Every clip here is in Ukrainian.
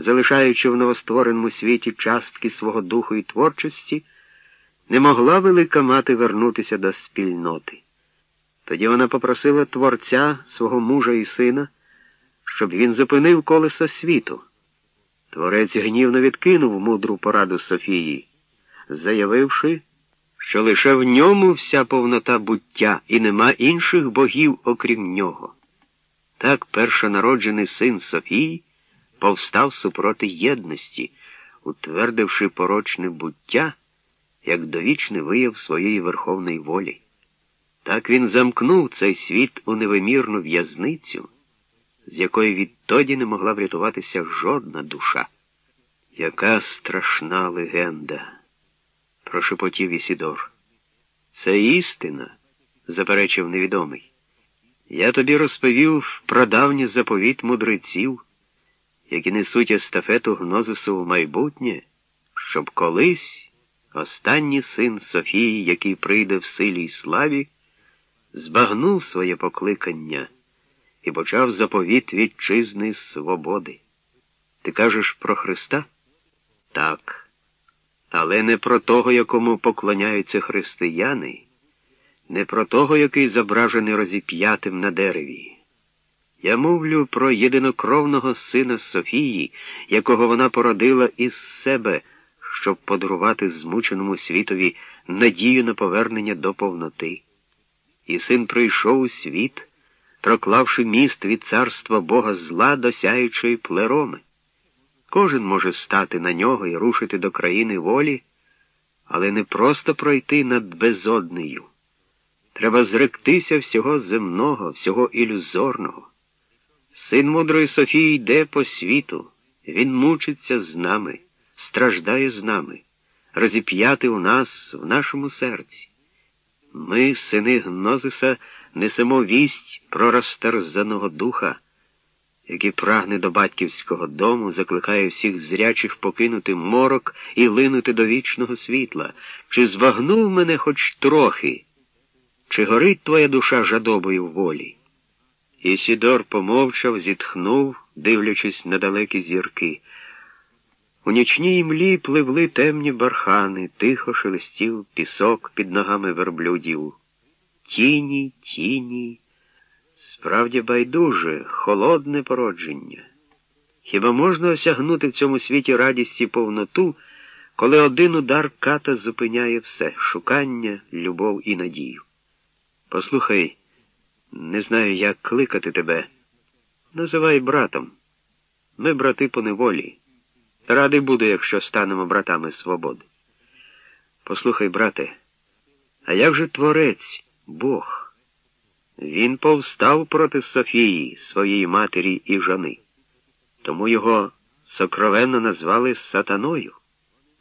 залишаючи в новоствореному світі частки свого духу і творчості, не могла велика мати вернутися до спільноти. Тоді вона попросила творця свого мужа і сина, щоб він зупинив колесо світу. Творець гнівно відкинув мудру пораду Софії, заявивши, що лише в ньому вся повнота буття і нема інших богів, окрім нього. Так першонароджений син Софії повстав супроти єдності, утвердивши порочне буття як довічний вияв своєї верховної волі. Так він замкнув цей світ у невимірну в'язницю, з якої відтоді не могла врятуватися жодна душа. Яка страшна легенда, прошепотів Ісідор. Це істина, заперечив невідомий. Я тобі розповів прадавній заповіт мудреців, які несуть естафету гнозису в майбутнє, щоб колись останній син Софії, який прийде в силі й славі, збагнув своє покликання і почав заповіт вітчизни свободи. Ти кажеш про Христа? Так, але не про того, якому поклоняються християни, не про того, який зображений розіп'ятим на дереві. Я мовлю про єдинокровного сина Софії, якого вона породила із себе, щоб подарувати змученому світові надію на повернення до повноти. І син прийшов у світ, проклавши міст від царства Бога зла до сяючої плероми. Кожен може стати на нього і рушити до країни волі, але не просто пройти над безоднею. Треба зректися всього земного, всього ілюзорного. Син мудрої Софії йде по світу, він мучиться з нами, страждає з нами, розіп'яти у нас в нашому серці. Ми, сини Гнозиса, несемо вість про розтерзаного духа, який прагне до батьківського дому, закликає всіх зрячих покинути морок і линути до вічного світла. Чи збагнув мене хоч трохи? Чи горить твоя душа жадобою волі? Ісідор помовчав, зітхнув, дивлячись на далекі зірки. У нічній млі пливли темні бархани, тихо шелестів пісок під ногами верблюдів. Тіні, тіні, справді байдуже, холодне породження. Хіба можна осягнути в цьому світі радість і повноту, коли один удар ката зупиняє все шукання, любов і надію? Послухай, не знаю, як кликати тебе. Називай братом. Ми брати по неволі. Радий буду, якщо станемо братами свободи. Послухай, брате, а як же творець, Бог? Він повстав проти Софії, своєї матері і жони. Тому його сокровенно назвали сатаною.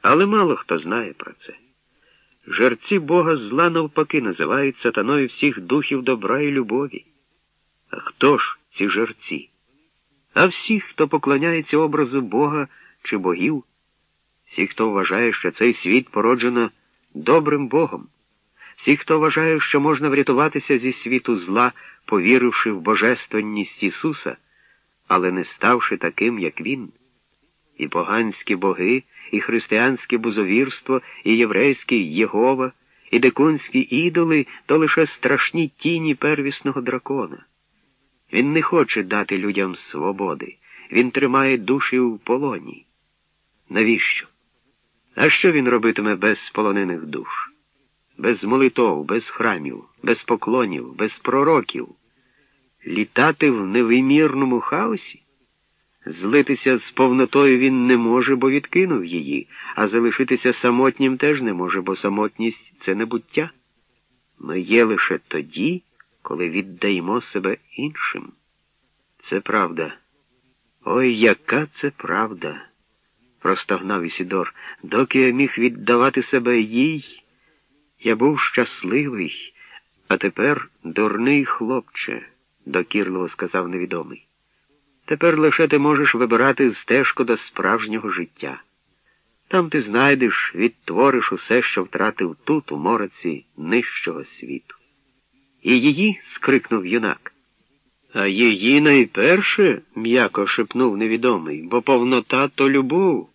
Але мало хто знає про це. Жерці Бога зла навпаки називають сатаною всіх духів добра і любові. А хто ж ці жерці? А всі, хто поклоняється образу Бога чи богів, всі, хто вважає, що цей світ породжено добрим Богом, всі, хто вважає, що можна врятуватися зі світу зла, повіривши в божественність Ісуса, але не ставши таким, як Він, і поганські боги і християнське бузовірство, і єврейський Єгова, і дикунські ідоли то лише страшні тіні первісного дракона. Він не хоче дати людям свободи, він тримає душі в полоні. Навіщо? А що він робитиме без полонених душ? Без молитов, без храмів, без поклонів, без пророків? Літати в невимірному хаосі? Злитися з повнотою він не може, бо відкинув її, а залишитися самотнім теж не може, бо самотність це небуття. Ми є лише тоді, коли віддаємо себе іншим. Це правда. Ой, яка це правда, простогнав Ісідор. Доки я міг віддавати себе їй, я був щасливий, а тепер дурний хлопче, докірливо сказав невідомий. Тепер лише ти можеш вибирати стежку до справжнього життя. Там ти знайдеш, відтвориш усе, що втратив тут, у мороці нижчого світу. І її, скрикнув юнак. А її найперше, м'яко шепнув невідомий, бо повнота то любов.